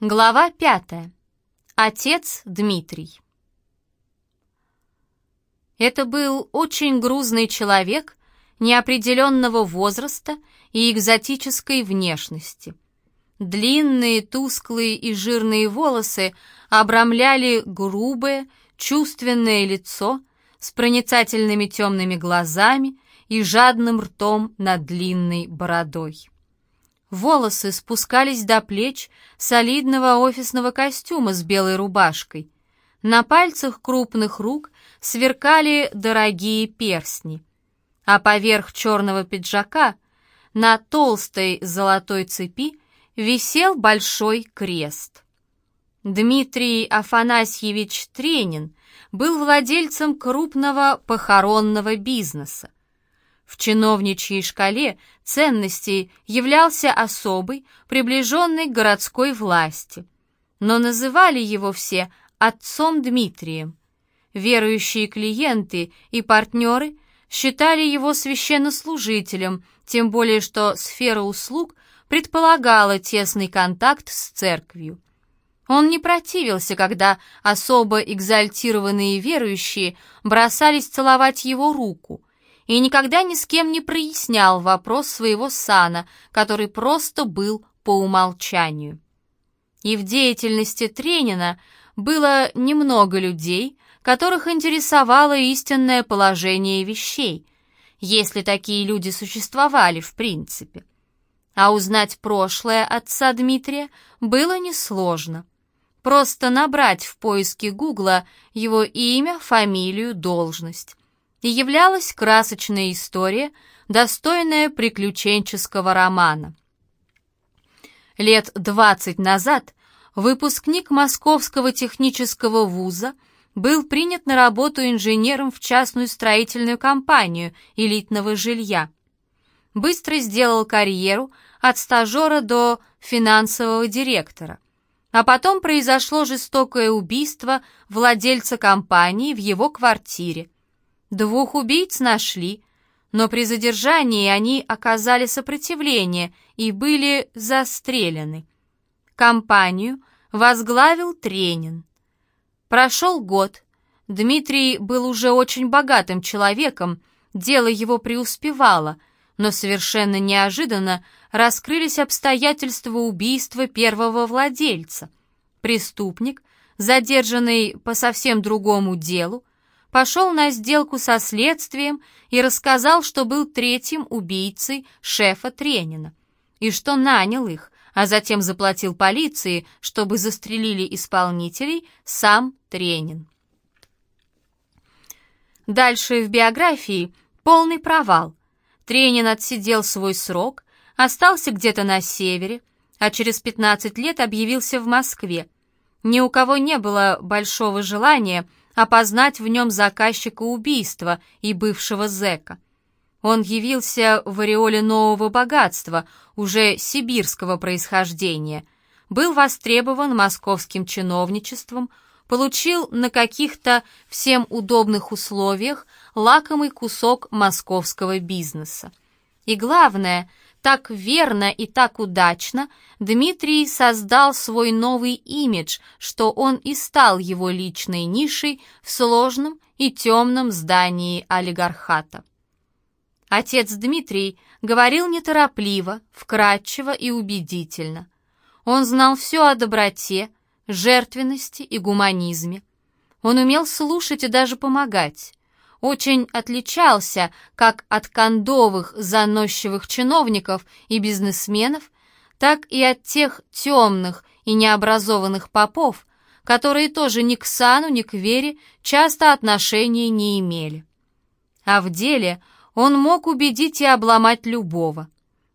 Глава пятая. Отец Дмитрий. Это был очень грузный человек неопределенного возраста и экзотической внешности. Длинные, тусклые и жирные волосы обрамляли грубое, чувственное лицо с проницательными темными глазами и жадным ртом над длинной бородой. Волосы спускались до плеч солидного офисного костюма с белой рубашкой. На пальцах крупных рук сверкали дорогие перстни. А поверх черного пиджака на толстой золотой цепи висел большой крест. Дмитрий Афанасьевич Тренин был владельцем крупного похоронного бизнеса. В чиновничьей шкале ценностей являлся особый, приближенный к городской власти. Но называли его все отцом Дмитрием. Верующие клиенты и партнеры считали его священнослужителем, тем более что сфера услуг предполагала тесный контакт с церковью. Он не противился, когда особо экзальтированные верующие бросались целовать его руку, и никогда ни с кем не прояснял вопрос своего сана, который просто был по умолчанию. И в деятельности Тренина было немного людей, которых интересовало истинное положение вещей, если такие люди существовали в принципе. А узнать прошлое отца Дмитрия было несложно. Просто набрать в поиске Гугла его имя, фамилию, должность являлась красочная история, достойная приключенческого романа. Лет двадцать назад выпускник Московского технического вуза был принят на работу инженером в частную строительную компанию элитного жилья. Быстро сделал карьеру от стажера до финансового директора. А потом произошло жестокое убийство владельца компании в его квартире. Двух убийц нашли, но при задержании они оказали сопротивление и были застрелены. Компанию возглавил Тренин. Прошел год. Дмитрий был уже очень богатым человеком, дело его преуспевало, но совершенно неожиданно раскрылись обстоятельства убийства первого владельца. Преступник, задержанный по совсем другому делу, пошел на сделку со следствием и рассказал, что был третьим убийцей шефа Тренина, и что нанял их, а затем заплатил полиции, чтобы застрелили исполнителей сам Тренин. Дальше в биографии полный провал. Тренин отсидел свой срок, остался где-то на севере, а через 15 лет объявился в Москве. Ни у кого не было большого желания опознать в нем заказчика убийства и бывшего зэка. Он явился в ореоле нового богатства, уже сибирского происхождения, был востребован московским чиновничеством, получил на каких-то всем удобных условиях лакомый кусок московского бизнеса. И главное — так верно и так удачно Дмитрий создал свой новый имидж, что он и стал его личной нишей в сложном и темном здании олигархата. Отец Дмитрий говорил неторопливо, вкратчиво и убедительно. Он знал все о доброте, жертвенности и гуманизме. Он умел слушать и даже помогать очень отличался как от кондовых заносчивых чиновников и бизнесменов, так и от тех темных и необразованных попов, которые тоже ни к сану, ни к вере часто отношения не имели. А в деле он мог убедить и обломать любого.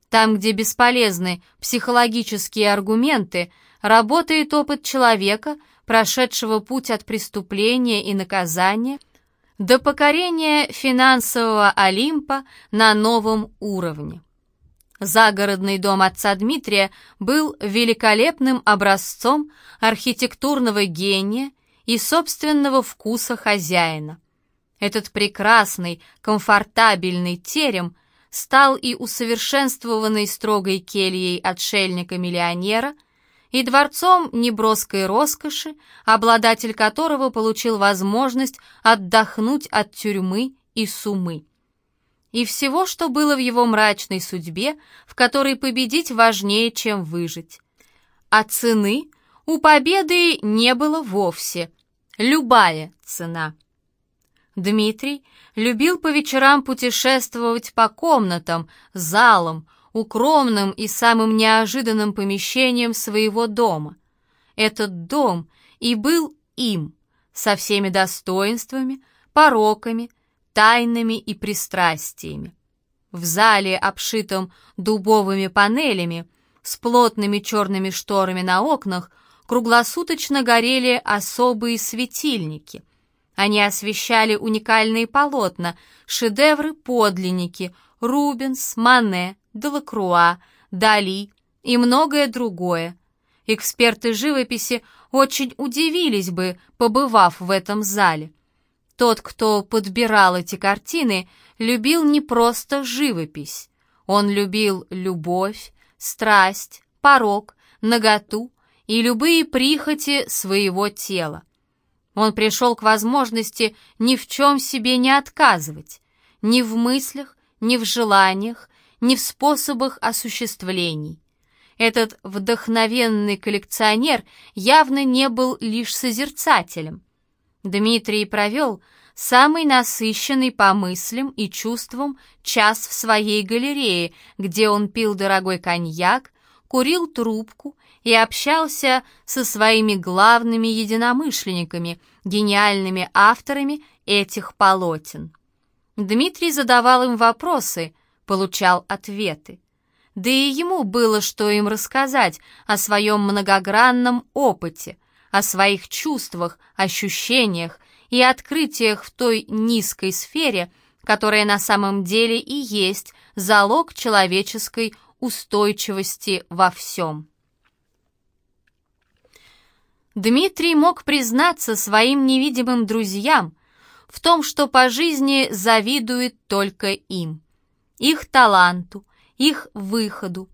Там, где бесполезны психологические аргументы, работает опыт человека, прошедшего путь от преступления и наказания – до покорения финансового Олимпа на новом уровне. Загородный дом отца Дмитрия был великолепным образцом архитектурного гения и собственного вкуса хозяина. Этот прекрасный, комфортабельный терем стал и усовершенствованной строгой кельей отшельника-миллионера, и дворцом неброской роскоши, обладатель которого получил возможность отдохнуть от тюрьмы и сумы. И всего, что было в его мрачной судьбе, в которой победить важнее, чем выжить. А цены у победы не было вовсе. Любая цена. Дмитрий любил по вечерам путешествовать по комнатам, залам, укромным и самым неожиданным помещением своего дома. Этот дом и был им, со всеми достоинствами, пороками, тайнами и пристрастиями. В зале, обшитом дубовыми панелями, с плотными черными шторами на окнах, круглосуточно горели особые светильники. Они освещали уникальные полотна, шедевры-подлинники Рубенс, Мане, Делакруа, Дали и многое другое. Эксперты живописи очень удивились бы, побывав в этом зале. Тот, кто подбирал эти картины, любил не просто живопись. Он любил любовь, страсть, порог, наготу и любые прихоти своего тела. Он пришел к возможности ни в чем себе не отказывать, ни в мыслях, ни в желаниях, ни в способах осуществлений. Этот вдохновенный коллекционер явно не был лишь созерцателем. Дмитрий провел самый насыщенный по мыслям и чувствам час в своей галерее, где он пил дорогой коньяк, курил трубку и общался со своими главными единомышленниками, гениальными авторами этих полотен. Дмитрий задавал им вопросы, получал ответы. Да и ему было что им рассказать о своем многогранном опыте, о своих чувствах, ощущениях и открытиях в той низкой сфере, которая на самом деле и есть залог человеческой устойчивости во всем. Дмитрий мог признаться своим невидимым друзьям в том, что по жизни завидует только им, их таланту, их выходу.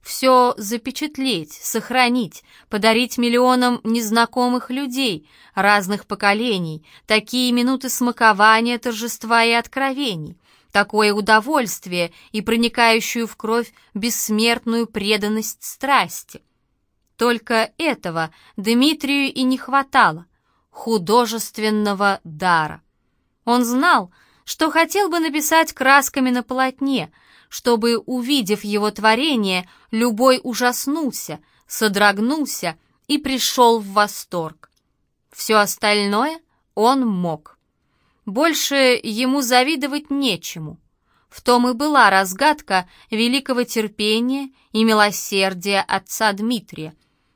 Все запечатлеть, сохранить, подарить миллионам незнакомых людей, разных поколений, такие минуты смакования, торжества и откровений, такое удовольствие и проникающую в кровь бессмертную преданность страсти — только этого Дмитрию и не хватало — художественного дара. Он знал, что хотел бы написать красками на полотне, чтобы, увидев его творение, любой ужаснулся, содрогнулся и пришел в восторг. Все остальное он мог. Больше ему завидовать нечему. В том и была разгадка великого терпения и милосердия отца Дмитрия,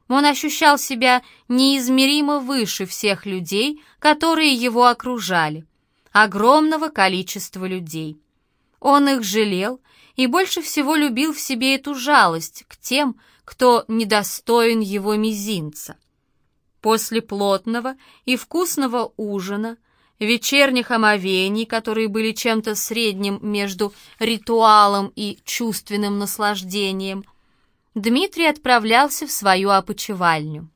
он ощущал себя неизмеримо выше всех людей, которые его окружали, огромного количества людей. Он их жалел и больше всего любил в себе эту жалость к тем, кто недостоин его мизинца. После плотного и вкусного ужина, вечерних омовений, которые были чем-то средним между ритуалом и чувственным наслаждением – Дмитрий отправлялся в свою опочивальню.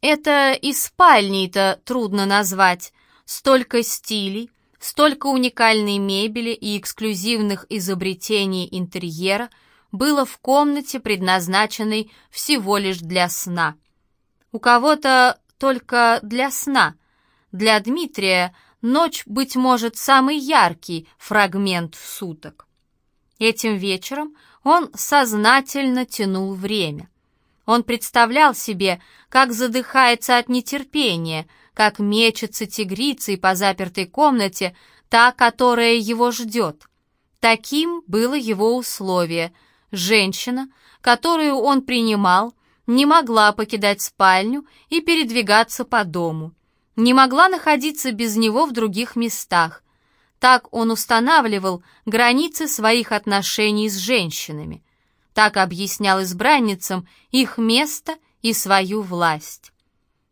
Это и спальней-то трудно назвать. Столько стилей, столько уникальной мебели и эксклюзивных изобретений интерьера было в комнате, предназначенной всего лишь для сна. У кого-то только для сна. Для Дмитрия ночь, быть может, самый яркий фрагмент суток. Этим вечером он сознательно тянул время. Он представлял себе, как задыхается от нетерпения, как мечется тигрицей по запертой комнате, та, которая его ждет. Таким было его условие. Женщина, которую он принимал, не могла покидать спальню и передвигаться по дому, не могла находиться без него в других местах, так он устанавливал границы своих отношений с женщинами. Так объяснял избранницам их место и свою власть.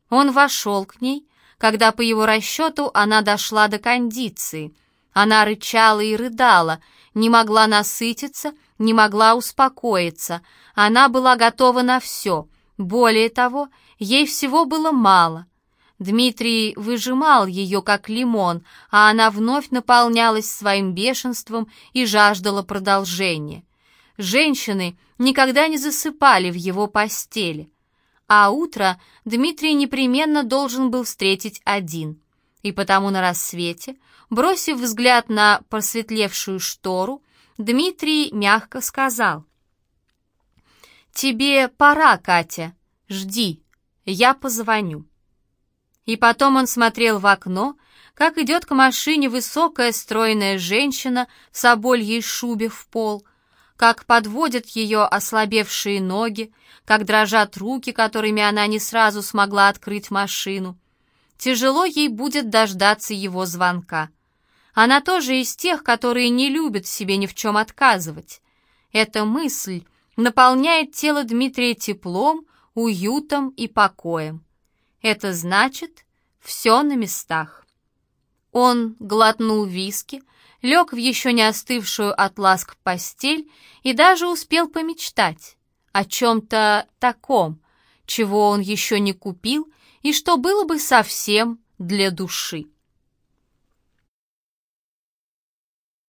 Он вошел к ней, когда по его расчету она дошла до кондиции. Она рычала и рыдала, не могла насытиться не могла успокоиться, она была готова на все. Более того, ей всего было мало. Дмитрий выжимал ее, как лимон, а она вновь наполнялась своим бешенством и жаждала продолжения. Женщины никогда не засыпали в его постели. А утро Дмитрий непременно должен был встретить один. И потому на рассвете, бросив взгляд на просветлевшую штору, Дмитрий мягко сказал. «Тебе пора, Катя. Жди, я позвоню». И потом он смотрел в окно, как идет к машине высокая стройная женщина в собольей шубе в пол, как подводят ее ослабевшие ноги, как дрожат руки, которыми она не сразу смогла открыть машину. Тяжело ей будет дождаться его звонка. Она тоже из тех, которые не любят себе ни в чем отказывать. Эта мысль наполняет тело Дмитрия теплом, уютом и покоем. Это значит, все на местах. Он глотнул виски, лег в еще не остывшую от ласк постель и даже успел помечтать о чем-то таком, чего он еще не купил и что было бы совсем для души.